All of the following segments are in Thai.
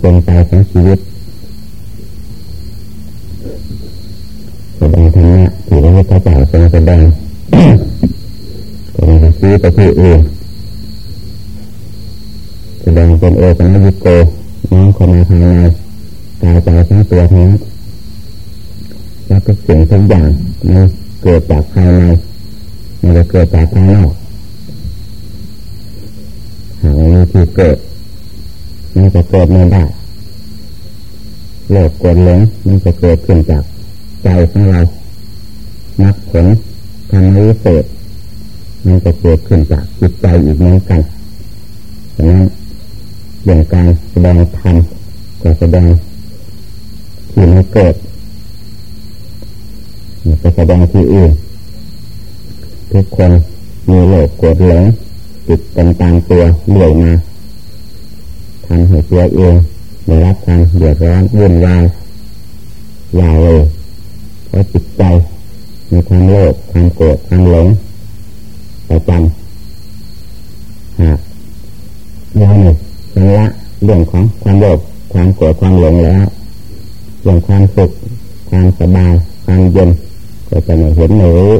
เป็นไปของชีวิตแสดงธรรมะที่พระพุทธเจ้าทรงแสดงก็ไม่ได้ชี้ไปที่อื่นแสดงเป็นโอปัญญิโกน้อมเข้ามาภายในกายใจทั้งตัวทั้งแล้วก็สิ่งทุกอย่างมันเกิดจากภายในมันจะเกิดจากภายนอกหากมีที่เกิด มันจะเกิดไม่ได้โลภโกกดหลงมันจะเกิดขึ้นจากใจของเรานักผลทางวิเศษมันจะเกิดขึ้นจากจิตใจอีกเหมือนกันฉะนั้นอย่างการแสดงธรรมก็แสดงที่ไมันเกิดมันจะแสดงที่อื่นทุกคนมีโลภโกกดหลงจิตเป็นตามตัวเหลื่อยมา ทำให้ตัวเองได้รับความเดือดร้อนวุ่นวายยาเลยเพราะจิตใจมีความโลภความโกรธความหลงประจำหากเราหนึ่งชำระเรื่องของความโลภความโกรธความหลงแล้วเรื่องความสุขความสบายความเย็นก็จะไม่เห็นไม่รู้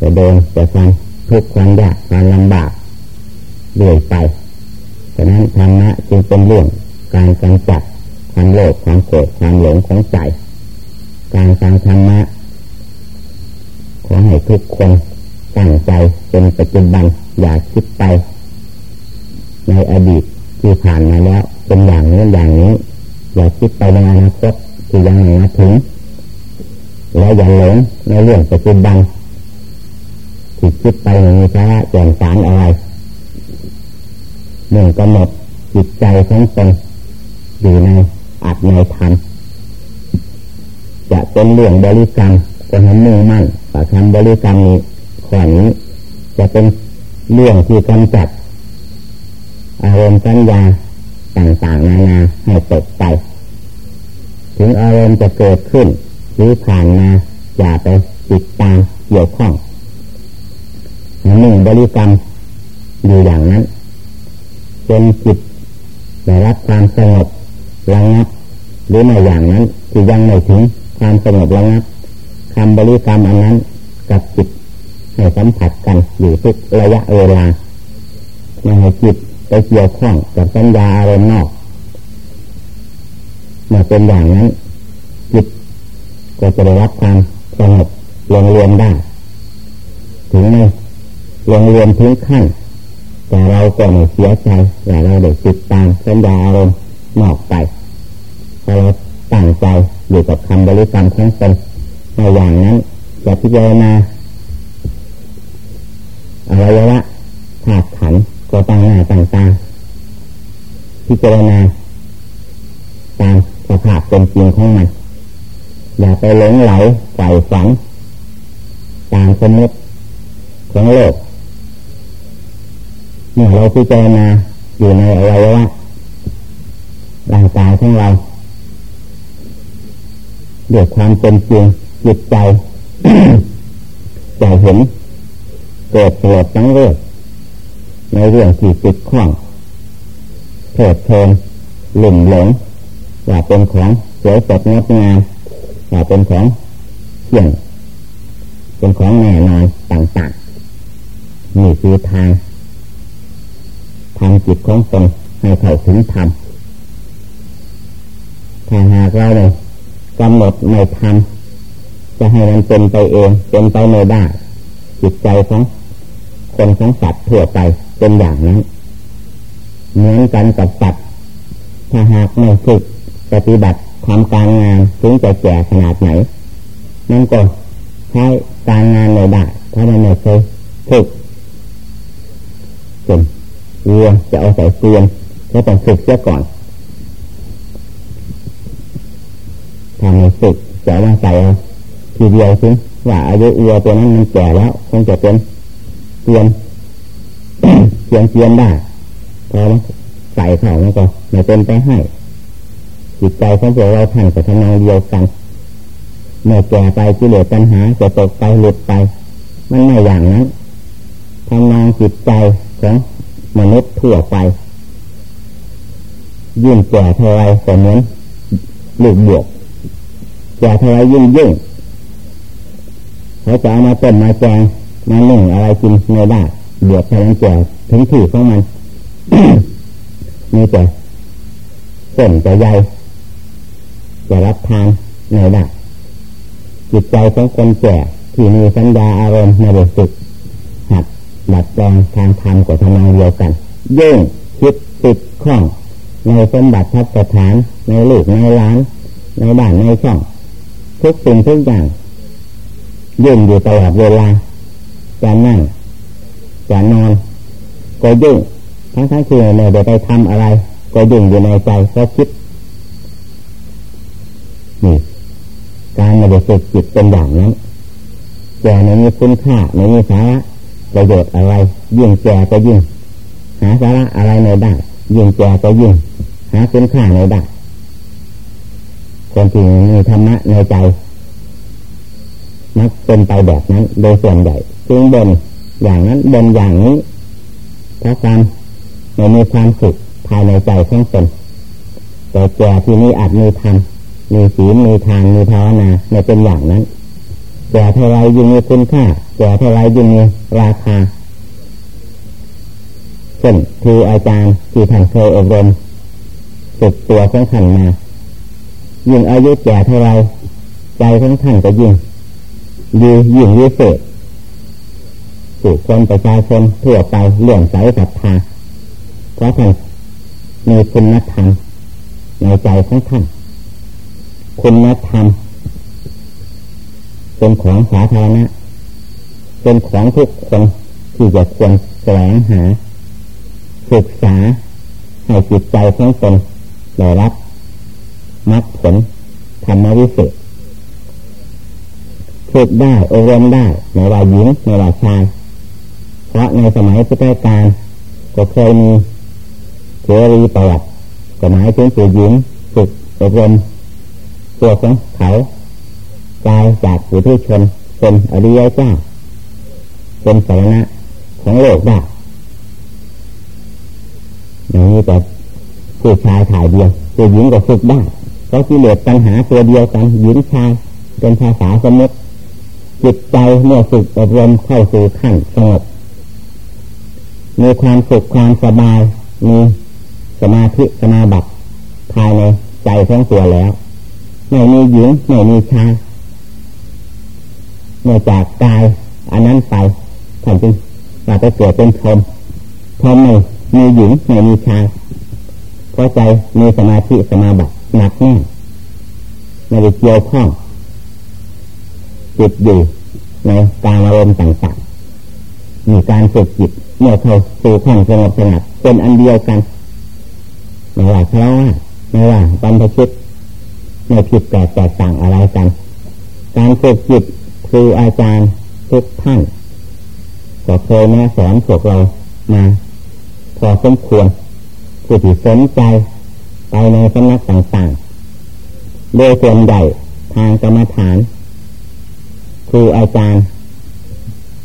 จะโดนจะความทุกข์ความยากความลำบากเรื่อยไปะนั้นธรรมะจึงเป็นเรื่องการกำจัดความโลภความโกรธความหลงของใจ การฟังธรรมะขอให้ทุกคนตั้งใจเป็นปัจจุบันอย่าคิดไป ในอดีตที่ผ่านมาแล้วเป็นอย่างนี้อย่างนี้ อย่าคิดไปในอนาคตที่ยังไม่มาถึงและอย่าหลงในเรื่องปัจจุบันที่คิดไปอย่างนี้ช้าแจ่มสารอะไร หนึ่งกำหนดจิตใจของตนอยู่ในอัดในธรรมจะเป็นเรื่องบริกรรมก็ให้มุ่งมั่นแต่ทำบริกรรมนี้ข้อนี้จะเป็นเรื่องที่กำจัดอารมณ์สัญญาต่างๆนานาให้ตกไป ถึงอารมณ์จะเกิดขึ้น หรือผ่านมาอย่าไปติดตามเกี่ยวข้องหนึ่งบริกรรมอยู่อย่างนั้น เป็นจิตได้รับความสงบระงับ หรือในอย่างนั้นที่ยังไม่ถึงความสงบระงับคำบริกรรมอันนั้นกับจิตให้สัมผัสกันอยู่ทุกระยะเวลาไม่ให้จิตไปเกี่ยวข้องกับสัญญาอารมณ์นอกเมื่อเป็นอย่างนั้น จิตก็จะได้รับความสงบรวมรวมได้ ถึงไม่รวมรวมถึงขั้น แต่เราก็ไม่เสียใจแต่เราได้ติดตามสัญญาอารมณ์นอกไปพอเราตั้งใจอยู่กับคำบริกรรมของตนในอย่างนั้นจะพิจารณาอวัยวะธาตุขันก็ตั้งหน้าตั้งตาพิจารณาตามสภาพเป็นจริงของมัน อย่าไปหลงไหลใฝ่ฝัง ตามสมมติของโลก มื่อเราพิจารณาอยู่ในอวัยวะร่างกายของเราเดือดความเป็นจริงจิตใจจะเห็นเกิดสลดตั้งเรื่องในเรื่องที่ติดข้องเถิดเพลินหลุ่มหลงว่าเป็นของสวยสดงดงามว่าเป็นของเที่ยงเป็นของแน่นอนต่างๆนี่คือทาง ทำจิตของตนให้เข้าถึงธรรมถ้าหากเราเลยกำหนดไม่ทำจะให้มันเป็นไปเองเป็นไปไม่ได้จิตใจของคนของสัตว์ทั่วไปเป็นอย่างนั้นเหมือนกันกับสัตว์ถ้าหากไม่ฝึกปฏิบัติทำการงานถึงจะแก่ขนาดไหนนั่นก็ใช้การงานไม่ได้ถ้ามันไม่เคยฝึกจน เรือจะเอาใส่เตียงก็ต้องฝึกเสียก่อนถ้าไม่ฝึกจะว่าใส่ทีเดียวถึงว่าอายุเรือตัวนั้นมันแก่แล้วคงจะเป็นเตียนเตียนเตียนได้พอใส่เข่ามันก็ไม่เป็นไปให้จิตใจของวเราท่านจะทำงานเดียวกันเมื่อแก่ไปกิเลสปัญหาจะตกไปหลุดไป มันไม่อย่างนั้นทำงานจิตใจของ มนุษย์ทั่วไป ยิ่งแก่เท่าไรก็เหมือนลูกบวกแก่เท่าไรยิ่งยิ่งเขาจะเอามาต้มมาแจงมาหนึ่งอะไรกินไม่ได้บวกเท่านั้นแก่ถึงที่ของมันมีแต่เส้นแจะใหญ่จะรับทานในได้จิตใจของคนแก่ที่มีสัญญาอารมณ์ในบสุดหัด ดแปลงทางธรรมกับทำนองเดียวกันยิ่งคิดติดข้องในสมบัติทัศฐานในลูกในร้าน ในบ้านในช่อง ทุกสิ่งทุกอย่างยิ่งอยู่ตลอดเวลาจะนั่งจะนอน ก็ยิ่งทั้งทั้งที่ไม่ได้ไปทำอะไร ก็ยิ่งอยู่ในใจก็คิดนี่การม่ได้ฝึกจิตเป็นอย่างนั้นแก่ไม่มีคุณค่าไม่มีสาระ ประโยชน์อะไร ยิ่งแก่ก็ยิ่ง หาสาระอะไรในได้ ยิ่งแก่ก็ยิ่ง หาคุณค่าในได้คนที่มีธรรมะในใจมักเป็นไปแบบนั้น โดยส่วนใหญ่จึงบนอย่างนั้นบนอย่างนี้เพราะความไม่มีความสุขภายในใจของตนแต่แก่ที่นี้อาจมีธรรมมีศีลมีทานมีภาวนาไม่เป็นอย่างนั้น แก่เท่าไรยิ่งมีคุณค่าแก่เท่าไรยิ่งมีราคาเช่นคืออาจารย์ที่ท่านเคยอบรมฝึกตัวของท่านมา ยิ่งอายุแก่เท่าไรใจของท่านก็ยิ่งดียิ่งวิเศษสู่คนประชาชนทั่วไปเลื่อมใสศรัทธาเพราะท่านมีคุณธรรมในใจของท่านคุณธรรม เป็นของสาธารณะเป็นของทุกคนที่จะควรแสวงหา ศึกษาให้จิตใจของตนได้รับมรรคผลธรรมวิเศษฝึกได้อบรมได้ในว่าหญิงในว่าชายเพราะในสมัยพุทธกาลก็เคยมีเทรีประวัติก็หมายถึงผู้หญิงฝึกอบรมตัวของเขา กายจากผู้ที่ชนเป็นอริยเจ้า เป็นสาระของโลกได้อย่างนี้แต่ผู้ชายถ่ายเดียวผู้หญิงก็ฝึกได้เพราะที่เหลือปัญหาตัวเดียวกันหญิงชายเป็นภาษาสมมติจิตใจเมื่อฝึกอบรมเข้าสู่ขั้นสงบมีความสุขความสบาย มีสมาธิสมาบัติภายในใจของตัวแล้ว ไม่มีหญิงไม่มีชาย เมื่อจากกาย อันนั้นไปท่านจึงมาไปเกิดเป็นพรหมพรหมไม่มีหญิงไม่มีชายเพราะใจมีสมาธิสมาบัติหนักแน่นไม่ได้เกี่ยวข้องจิตอยู่ในการอารมณ์ต่างๆมีการฝึกจิตเมื่อเขาสู่ขั้นสงบสงัดเป็นอันเดียวกันไม่ว่าเพราว่าไม่ว่าบรรพชิตไม่ผิดแปลกแตกต่างอะไรกัน การฝึกจิต ครูอาจารย์ทุกท่านก็เคยแนะสอนพวกเรามาพอสมควรผู้ที่สนใจไปในสำนักต่างๆ โดยส่วนใหญ่ทางกรรมฐานครูอาจารย์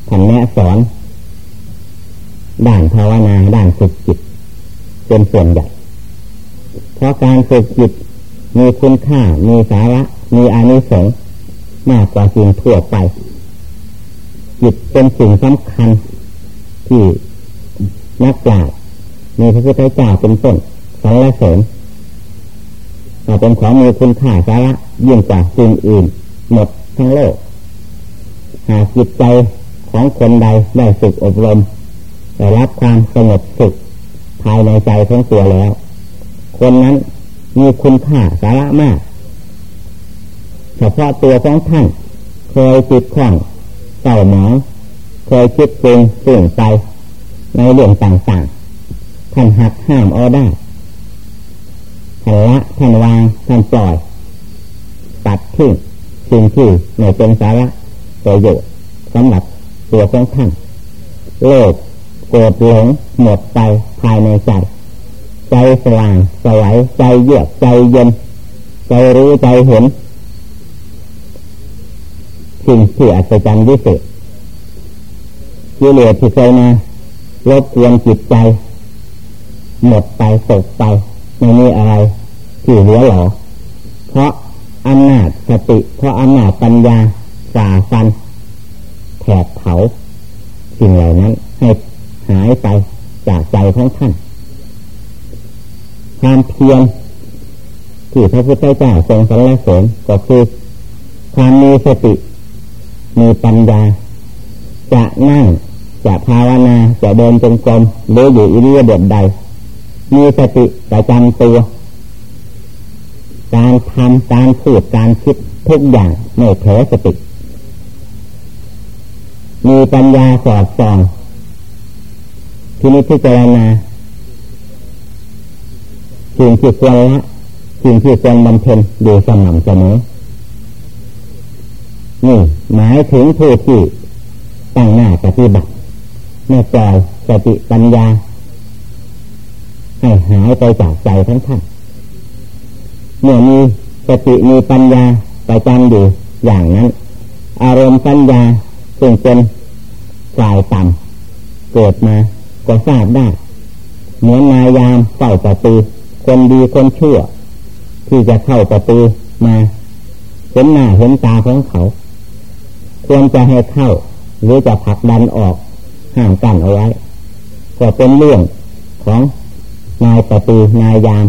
ท่านแนะสอน ด้านภาวนาด้านฝึกจิตเป็นส่วนใหญ่เพราะการฝึกจิตมีคุณค่ามีสาระมีอานิสงส์ มากกว่าสิ่งทั่วไปจิตเป็นสิ่งสำคัญ ที่นักปราชญ์มีพระพุทธเจ้าเป็นต้นสรรเสริญเราเป็นของมีคุณค่าสาระยิ่งกว่าสิ่งอื่น หมดทั้งโลก หากจิตใจของคนใดได้ฝึกอบรมได้รับความสงบสุขภายในใจของตัวแล้ว คนนั้นมีคุณค่าสาระมาก เฉพาะตัวของท่าน เคยจิตข้องเศร้าหมอเคยคิดปรุงตื่นใจในเรื่องต่างๆ ท่านหักห้ามเอาได้ท่านละท่านวางท่านปล่อย ตัดทิ้งสิ่งที่ไม่เป็นสาระประโยชน์สำหรับตัวของท่านโลกโกรธหลงหมดไปภายในใจ ใจสว่างสวัยใจเยือกใจเย็น ใจรู้ใจเห็น สิ่งที่อัศจรรย์วิเศษกิเลสที่เคยมาลบกวนจิตใจ หมดไปตกไปไม่มีอะไรที่เหลือหรอเพราะอำนาจสติ เพราะอำนาจปัญญาสาฟันแผดเผา สิ่งเหล่านั้น ให้หายไปจากใจของท่าน ความเพียรที่พระพุทธเจ้าทรงสรรเสริญก็คือความมีสติ มีปัญญา จะนั่ง จะภาวนา จะเดินจงกรมหรืออยู่อิริยาบถใด มีสติประจำตัว การทำการพูดการคิดทุกอย่างไม่เผลอสติ มีปัญญาสอดส่องที่นี้พิจารณาสิ่งที่ควรละสิ่งที่ควรบำเพ็ญอยู่สม่ำเสมอนี่ หมายถึงผู้ที่ตั้งหน้าปฏิบัติไม่ปล่อยสติปัญญา ให้หายไปจากใจทั้งท่านเมื่อมีสติมีปัญญาไปจำอยู่อย่างนั้น อารมณ์ปัญญาซึ่งเป็นฝ่ายต่ำเกิดมาก็ทราบได้เหมือนนายามเฝ้าประตูคนดีคนชั่ว ที่จะเข้าประตูมาเห็นหน้าเห็นตาของเขา ควรจะให้เข้า หรือจะผลักดันออกห้ามกันเอาไว้ ก็เป็นเรื่องของนายประตูนายยาม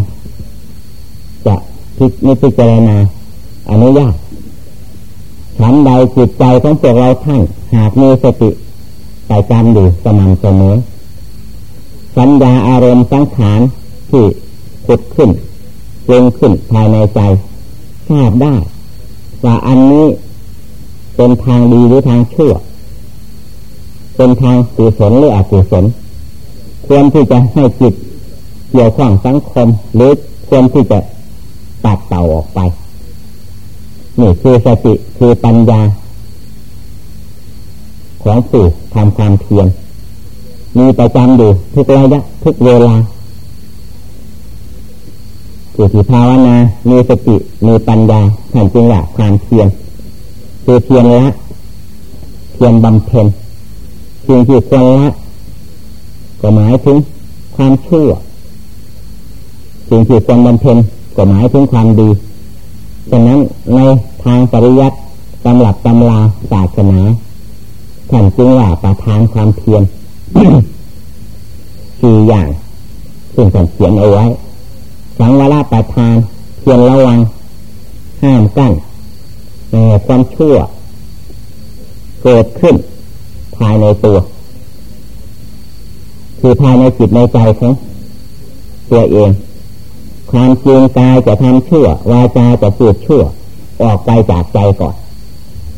จะพิจิตจารณาอนุญาตฉันใดจิตใจของพวกเราท่านหากมีสติไปจำอยู่สม่ำเสมอสัญญาอารมณ์สังขารที่ขุดขึ้นเจงขึ้นภายในใจทราบได้ว่าอันนี้ เป็นทางดีหรือทางชั่ว เป็นทางกุศลหรืออกุศลควรที่จะให้จิตเกี่ยวข้องสังคมหรือควรที่จะตัดเต่าออกไป นี่คือสติคือปัญญา ของผู้ทำความเพียรมีประจำอยู่ทุกระยะทุกเวลาผู้ที่ภาวนา มีสติ มีปัญญาท่านจึงว่าความเพียร คือเพียรละเพียรบำเพ็ญสิ่งที่ควรละก็หมายถึงความชั่วสิ่งที่ควรบำเพ็ญก็หมายถึงความดีฉะนั้นในทางปริยัติตำหลับตำลาศาสนาท่านจึงว่าประทานความเพียรสี่อย่างซึ่งท่านเขียนเอาไว้สังวรประทานเพียรระวังห้ามกั้น ความชั่ว เกิดขึ้น ภายในตัว คือภายในจิตในใจของตัวเอง ความจริงกายจะทำชั่ววาจาจะพูดชั่ว ออกไปจากใจก่อน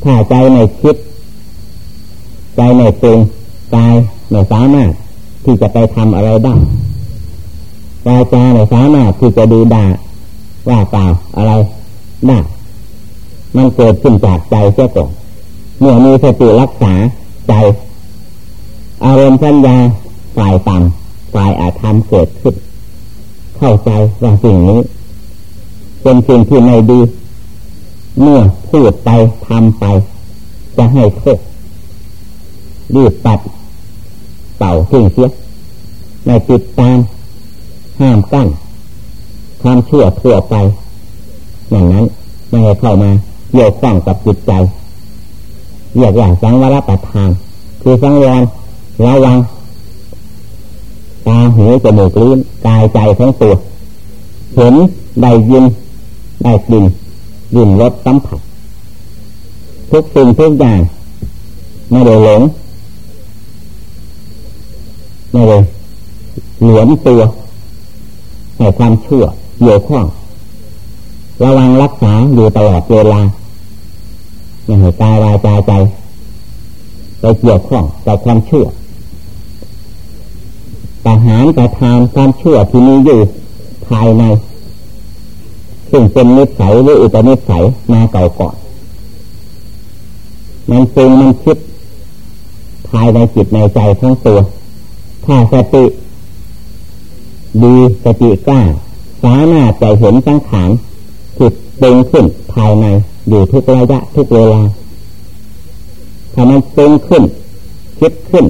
ถ้าใจไม่คิด ใจไม่ปรุงกายไม่สามารถที่จะไปทำอะไรได้วาจาไม่สามารถที่จะดูด่าว่าเปล่าอะไรได้ มันเกิดขึ้นจากใจเสียก่อนเมื่อมีสติรักษาใจ อารมณ์สัญญาฝ่ายต่ำฝ่ายอาธรรมเกิดขึ้น เข้าใจว่าสิ่งนี้เป็นสิ่งที่ไม่ดี เมื่อพูดไปทำไป จะให้โทษรีบตัดเต่าทิ้งเสียในติดตามห้ามกั้นความเชื่อทั่วไปอย่างนั้นไม่ให้เข้ามา เกี่ยวข้องกับจิตใจเรียกว่าสังวรประทาน คือสังวรระวังตาหูจมูกลิ้นกายใจทั้งตัวเห็นได้ยินได้กลิ่นยินรสสัมผัสทุกสิ่งทุกอย่างไม่ได้หลงไม่ได้หลือมตัวให้ความชั่วเกี่ยวข้องระวังรักษาอยู่ตลอดเวลา ไม่ให้กายวาจาใจไปเกี่ยวข้องกับความชั่วประหารประทานความชั่วที่มีอยู่ภายใน ซึ่งเป็นนิสัยหรืออุปนิสัยมาเก่าก่อน มันซึงมันคิด ภายในจิตในใจทั้งตัว ถ้าสติดีสติกล้าสามารถใจเห็นสังขารจิตเป่งขึ้นภายใน อยู่ทุกระยะทุกเวลาถ้ามันเป่งขึ้น คิดขึ้น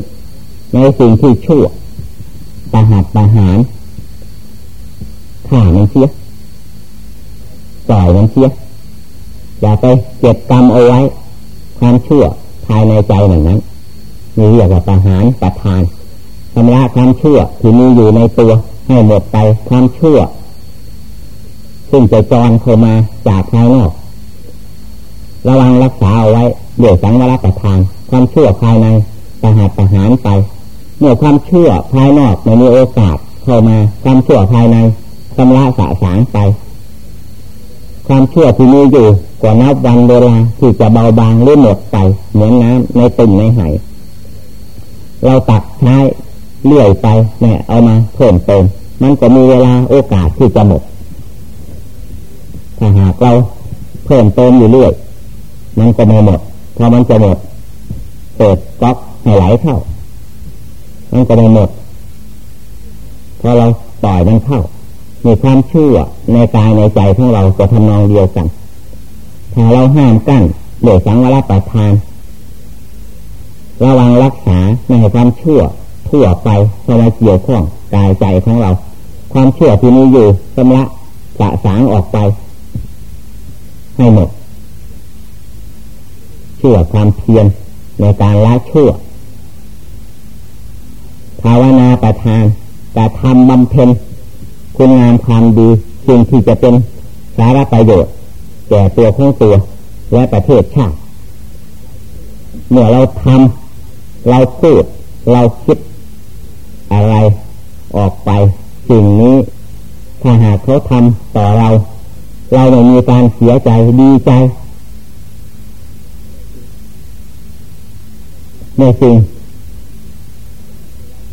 ในสิ่งที่ชั่วประหัตประหารข่ามันเสียปล่อยมันเสียอย่าไปเก็บกรรมเอาไว้ ความชั่วภายในใจหนึ่งนั้นมีเรียกว่าประหารประทานชำระความชั่วที่มีอยู่ในตัวให้หมดไปความชั่ว ซึ่งจะจรเข้ามาจากภายนอก ระวังรักษาเอาไว้เดี๋ยวสังวรประทาน ความชั่วภายในประหารประหารไปเมื่อความชั่วภายนอกไม่มีโอกาสเข้ามาความชั่วภายในชำระสะสางไป ความชั่วที่มีอยู่กว่านับวันเวลาที่จะเบาบางหรือหมดไปเหมือนน้ำในตุ่มในไหเราตักใช้เลื่อยไปเนี่ยเอามาเพิ่มเติมมันก็มีเวลาโอกาสที่จะหมดถ้าหากเราเพิ่มเติมอยู่เรื่อย มันก็ไม่หมดพอมันจะหมดเปิดก๊อกให้ไหลเข้า มันก็ไม่หมดพอเราปล่อยมันเข้ามีความเชื่อในกายในใจของเราจะทำนองเดียวกัน ถ้าเราห้ามกั้นเหลือสังวรประทาน ระวังรักษาให้ความชั่วทั่วไปเข้ามาเกี่ยวข้องกายใจของเรา ความชั่วที่มีอยู่สำละสะสางออกไป ให้หมด เชื่อความเพียรในการละชั่วภาวนาประทานแต่ทำบำเพ็ญคุณงามความดีสิ่งที่จะเป็นสาระประโยชน์แก่ตัวของตัว และประเทศชาติเมื่อเราทำเราพูด เราคิดอะไรออกไปสิ่งนี้ ถ้าหากเขาทำต่อเรา เราไม่มีการเสียใจดีใจ ในสิ่ง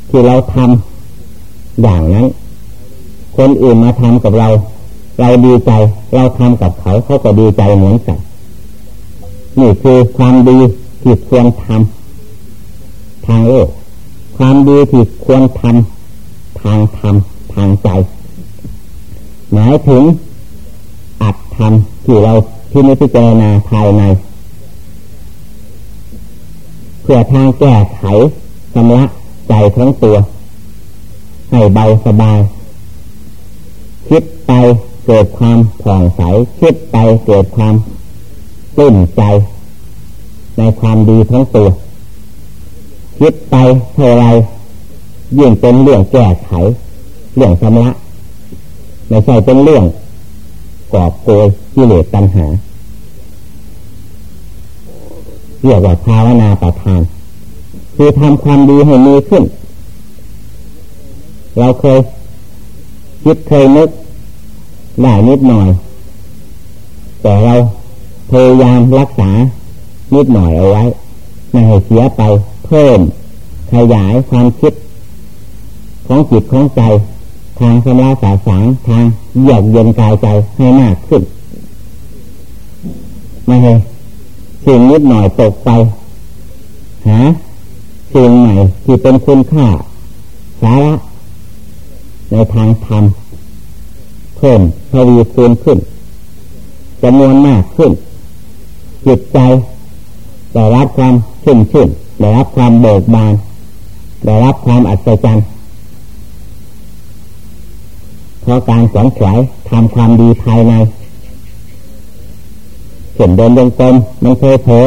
ที่เราทำอย่างนั้น คนอื่นมาทำกับเรา เราดีใจ เราทำกับเขาเขาก็ดีใจเหมือนกันนี่คือความดีที่ควรทำทางโลกความดีที่ควรทำทางธรรมทางใจ หมายถึงอัดทำที่เราที่นิพพานาภายใน เพื่อทางแก้ไขสำละใจทั้งตัว ให้เบาสบาย คิดไปเกิดความผ่องใส คิดไปเกิดความตื่นใจ ในความดีทั้งตัว คิดไปเท่าไรยิ่งเป็นเรื่องแก้ไข เรื่องชำระไม่ใช่เป็นเรื่องกอบโกยกิเลสตัณหา เรียกว่าภาวนาประทาน คือทำความดีให้มีขึ้น เราเคยคิดเคยนึกได้นิดหน่อย แต่เราพยายามรักษานิดหน่อยเอาไว้ไม่ให้เสียไปเพิ่ม ขยายความคิด ของจิตของใจ ทางสมาสาสางทางเยือกเย็นกายใจให้มากขึ้นไม่ให้ สิ่งนิดหน่อยตกไปหาสิ่งใหม่ที่เป็นคุณค่าสาระในทางธรรมเพิ่มทวีคูณขึ้นจำนวนมากขึ้นจิตใจได้รับความชุ่มชื่นได้รับความเบิกบานได้รับความอัศจรรย์เพราะการสอนขวายทำความดีภายใน เห็นเดินเดินกลมมันเคยเผลอ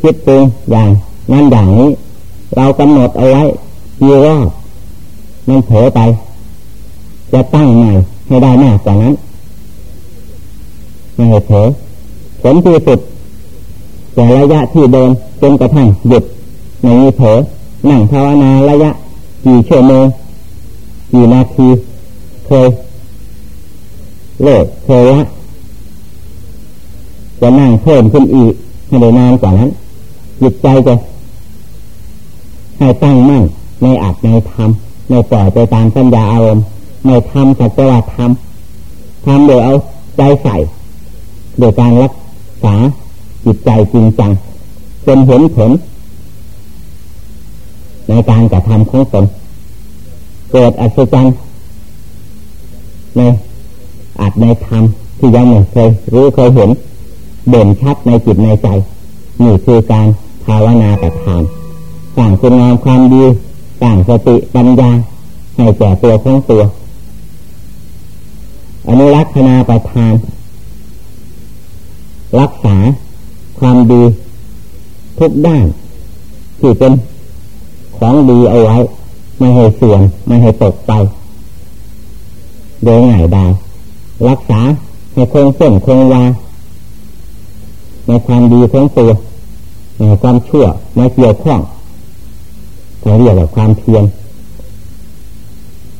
คิดปรุงอย่างนั้นอย่างนี้ เรากำหนดเอาไว้ยี่รอบมันเผลอไป จะตั้งใหม่ให้ได้มากกว่านั้นไม่เผลอผลที่สุดแต่ระยะที่เดินจนกระทั่งหยุดไม่มีเผลอนั่งภาวนาระยะ กี่ชั่วโมงกี่นาทีเคยเลิกเคยละ จะนั่งเพิ่มขึ้นอีกให้ได้นานกว่านั้น จิตใจจะให้ตั้งมั่นในอัดในธรรมในปล่อยไปตามสัญญาอารมณ์ในธรรมสัจจะธรรมทำโดยเอาใจใส่ โดยการรักษาจิตใจจริงจังจนเห็นผล ในการกระทำของตนเกิดอัศจรรย์ในอาจในธรรมที่ยังไม่เคยรู้เคยเห็น เด่นชัดในจิตในใจ นี่คือการภาวนาแต่ทานสร้างคุณงามความดีสร้างสติปัญญาให้แก่ตัวของตัวอนุรักษณาประทาน รักษาความดีทุกด้านที่เป็นของดีเอาไว้ ไม่ให้เสื่อมไม่ให้ตกไป โดยง่ายดายรักษาให้คงเส้นคงวา ในความดีของตัวในความชั่วในเกี่ยวข้องเราเรียกว่าความเพียร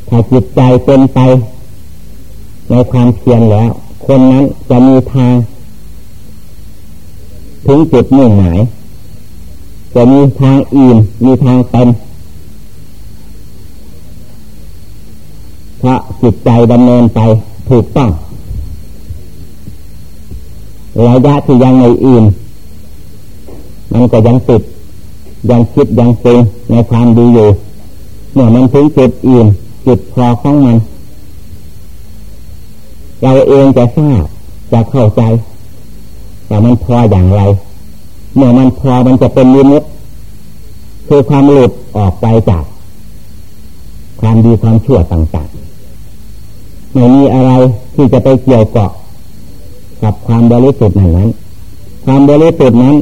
ถ้าจิตใจเป็นไป ในความเพียรแล้ว คนนั้นจะมีทาง ถึงจุดมุ่งหมาย จะมีทางอิ่มมีทางเป็นเพราะจิตใจดำเนินไปถูกต้อง ระยะที่ยังไม่อิ่มมันก็ยังติด ยังคิดยังปรุงในความดีอยู่เมื่อมันถึงจุดอิ่มจุดพอของมัน เราเองจะทราบจะเข้าใจแต่มันพออย่างไร เมื่อมันพอมันจะเป็นลิมิตคือความหลุดออกไปจาก ความดีความชั่วต่างๆไม่มีอะไรที่จะไปเกี่ยวเกาะ กับความบริสุทธิ์นั้น ความบริสุทธิ์นั้น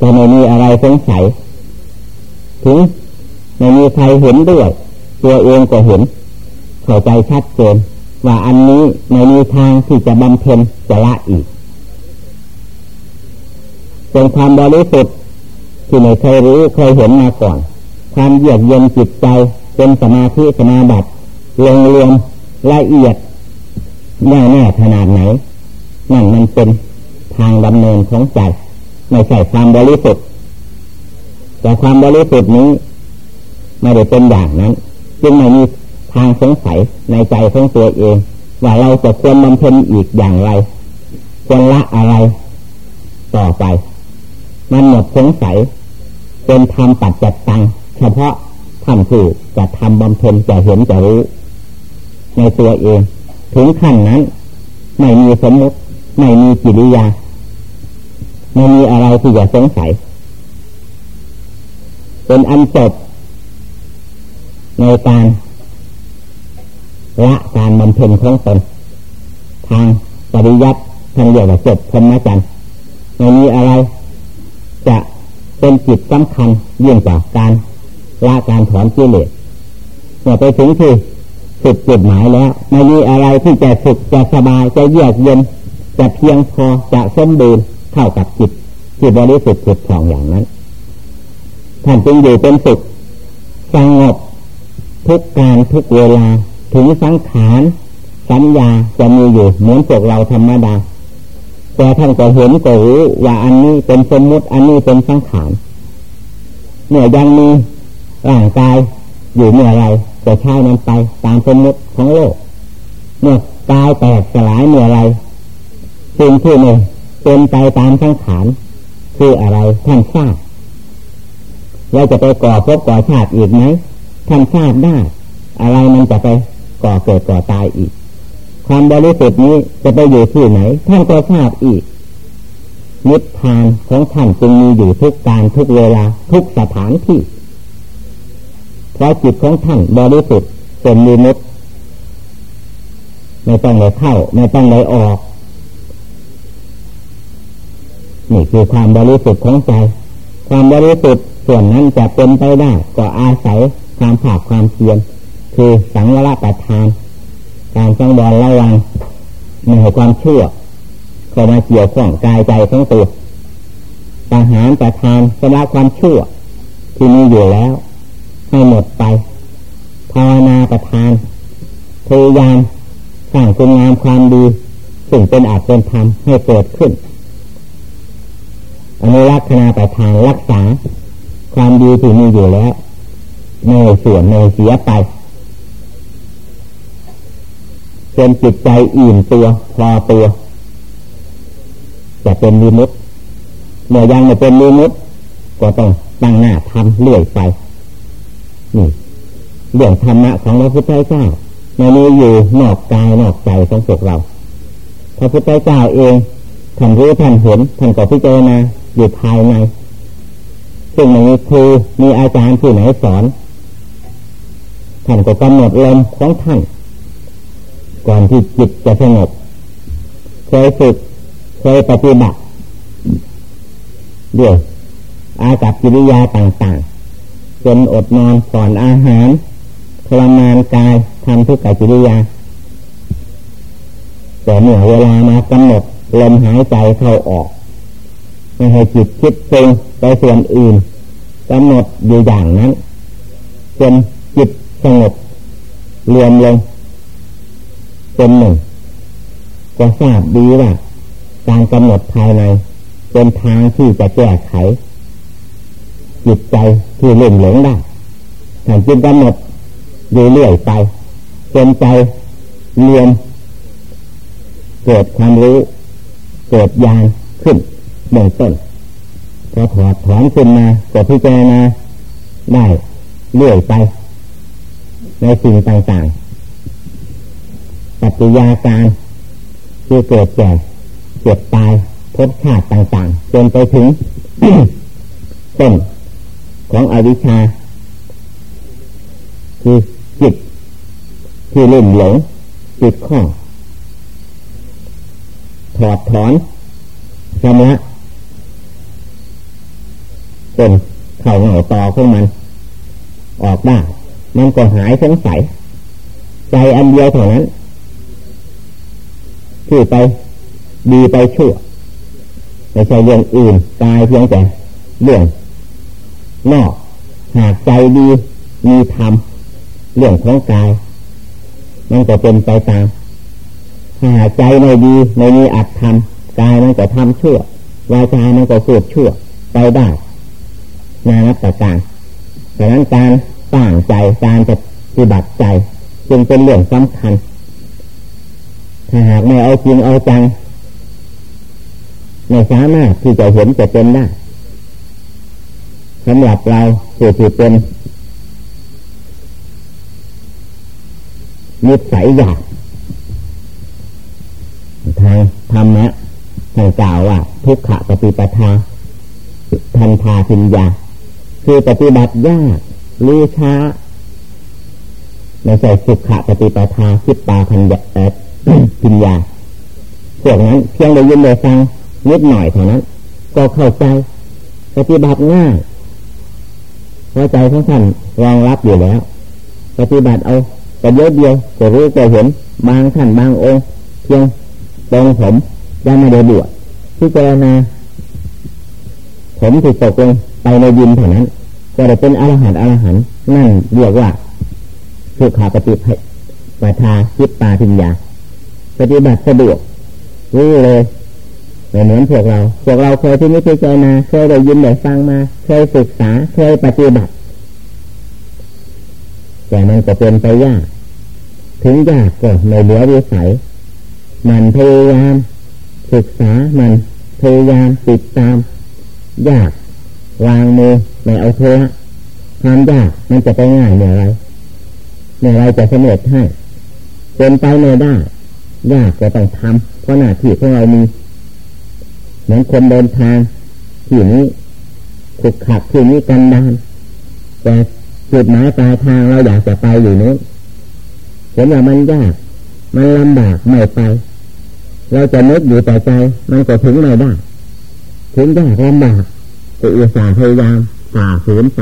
จะไม่มีอะไรสงสัย ถึงไม่มีใครเห็นด้วย ตัวเองก็เห็นเข้าใจชัดเจนว่าอันนี้ไม่มีทางที่จะบำเพ็ญจะละอีกเป็นความบริสุทธิ์ที่ไม่เคยรู้เคยเห็นมาก่อน ความเยือกเย็นจิตใจเป็นสมาธิสมาบัติลงรวมละเอียด แน่แน่ขนาดไหนนั่นมันเป็นทางดำเนินของใจไม่ใช่ความบริสุทธิ์แต่ความบริสุทธิ์นี้ ไม่ได้เป็นอย่างนั้น จึงไม่มีทางสงสัยในใจของตัวเอง ว่าเราจะควรบำเพ็ญอีกอย่างไร ควรละอะไร ต่อไป มันหมดสงสัย เป็นธรรมปัจจัดตัง เฉพาะท่านผู้จะทำบำเพ็ญจะเห็นจะรู้ ในตัวเอง ถึงขั้นนั้น ไม่มีสมมติไม่มีกิริยา ไม่มีอะไรที่จะสงสัย เป็นอันจบในการละการบำเพ็ญของตนทางปริยัติทางเดียวกับจบพรหมจรรย์ไม่มีอะไร จะเป็นจิตสำคัญยิ่งกว่าการละการถอนกิเลสเมื่อไปถึงที่ สุดจุดหมายแล้ว ไม่มีอะไรที่จะสุขจะสบายจะเยือกเย็นจะเพียงพอจะสมบูรณ์เท่ากับจิตที่บริสุทธิ์ผุดผ่องอย่างนั้นท่านจึงอยู่เป็นสุขสงบทุกการทุกเวลาถึงสังขารสัญญาจะมีอยู่เหมือนพวกเราธรรมดา แต่ท่านก็เห็นก็รู้ว่าอันนี้เป็นสมมุติอันนี้เป็นสังขารเมื่อยังมีร่างกายอยู่เมื่อไร จะใช้มันไปตามสมมติของโลกเมื่อกายแตกสลายเมื่อไรสิ่งที่นี่เป็นไปตามสังขารคืออะไรท่านทราบเราจะไปก่อพบก่อชาติอีกไหมท่านทราบได้ อะไรมันจะไปก่อเกิดก่อตายอีก ความบริสุทธิ์นี้จะไปอยู่ที่ไหน ท่านก็ทราบอีกนิพพานของท่านจึงมีอยู่ทุกการทุกเวลาทุกสถานที่ เพราะจิตของท่านบริสุทธิ์เป็นมีมุตไม่ต้องเลเข้า ไม่ต้องเลออก นี่คือความบริสุทธิ์ของใจ ความบริสุทธิ์ส่วนนั้นจะเป็นไปได้ ก็อาศัยความผาดความเพียรคือสังวรประทาน การจังบอลระวังไม่ให้ความเชื่อเข้ามาเกี่ยวข้องกายใจทั้งตัวทหารประทานสำหรับความเชั่วที่มีอยู่แล้ว ให้หมดไปภาวนาประทานพยายามสร้างคุณงามความดีสิ่งเป็นอาจเป็นธรรมให้เกิดขึ้นอนุรักษณาประทานรักษา ความดีที่มีอยู่แล้วในส่วนในเสียไปเป็นจิตใจอิ่มตัวพอตัวจะเป็นมิมุตเมื่อยังไม่เป็นมิมุตก็ต้องตั้งหน้าทำเรื่อยไป นี่เรื่องธรรมะของพระพุทธเจ้าในนี้อยู่นอกกายนอกใจของพวกเรา พระพุทธเจ้าเองท่านรู้ท่านเห็นท่านก็พิจารณาอยู่ภายในซึ่งมีครูมีอาจารย์ที่ไหนสอนท่านก็กำหนดลมของท่าน ก่อนที่จิตจะสงบเคยฝึกเคยปฏิบัติด้วยอากับกิริยาต่างๆ จนอดนอนก่อนอาหารทรมานกายทำทุกขกิริยา แต่เมื่อเวลามากำหนดลมหายใจเข้าออกไม่ให้จิตคิดปรุงไปส่วนอื่นกำหนดอยู่อย่างนั้นจนจิตสงบรวมลงเป็นหนึ่งก็ทราบดีว่าการกำหนดภายใน เป็นทางที่จะแก้ไข จิตใจ ที่เล่นหลงได้ถ้าจิตกำหนดเรื่อยไปจนใจเรียน เกิดความรู้ เกิดญาณขึ้นเบื้องต้นพอถอดถอนขึ้นมาก็พิจารณาได้เรื่อยไป ในสิ่งต่างๆปฏิยาการที่เกิดแก่เจ็บตายพบชาติต่างๆจนไปถึงต้น ของอวิชชาคือจิตที่เล่นหลงจิตข้องถอดถอนชำระเป็นเข่าเหงาต่อของมัน ออกได้มันก็หายสงสัย ใจอันเดียวเท่านั้นที่ไปดีไปชั่วไม่ใช่เรื่องอื่นกายเพียงแต่เรื่อง นอกหากใจดีมีธรรมเรื่องของกาย มันก็เป็นไปตามถ้าหากใจไม่ดีไม่มีอัตธรรมกายมันก็ทำชั่ววาจามันก็สูดชั่วไปได้นานับประการดังนั้นการสร้างใจการปฏิบัติใจ จึงเป็นเรื่องสำคัญ ถ้าหากไม่เอาจริงเอาจังไม่สามารถที่จะเห็นจะเป็นได้ สำหรับเราผู้ที่เป็นนิสัยอยากทางธรรมะทางกล่าวว่า ทุกขะปฏิปทาทันทาพิญญาคือปฏิบัติยากรู้ช้าไม่ใช่สุขะปฏิปทาคิดตาพันยาพิญญาพวกนั้นเพียงได้ยินได้ฟังนิดหน่อยเท่านั้น ก็เข้าใจ ปฏิบัติง่าย เพราใจของท่านรองรับอยู่แล้ว ปฏิบัติเอาแต่เยอะเดียวก็รู้ก็เห็นบางท่านบางองค์เพียงตรงผมยังไม่ได้บวชที่เจรณาผมที่ตกลงไปในดินเท่านั้น ก็ได้เป็นอรหันต์อรหันต์นั่นเรียกว่าสุขาปฏิปทาคิดปาทิญญาปฏิบัติสะดวกรู้เลย เหมือนพวกเรา พวกเราเคยที่นิพพานาเคยได้ยินได้ฟังมา เคยศึกษา เคยปฏิบัติ แต่มันก็เป็นไปยาก ถึงยากก็ไม่เหลือวิสัย มันพยายาม ศึกษามันพยายามติดตาม ยาก วางมือไม่เอาเทอะความยากมันจะไปง่ายเมื่อไรเมื่อไรจะสำเร็จให้เป็นไปไม่ได้ยากก็ต้องทำเพราะหน้าที่ของเรามี เหมือนคนเดินทางที่นี้ขุกขักที่นี้กันดานแต่จุดหมายปลายทางเราอยากจะไปอยู่นู้นเห็นว่ามันยาก มันลำบากไม่ไป เราจะนึกอยู่แต่ใจ มันก็ถึงไม่ได้ถึงยากลำบากก็อุตส่าห์พยายามฝ่าฝืนไป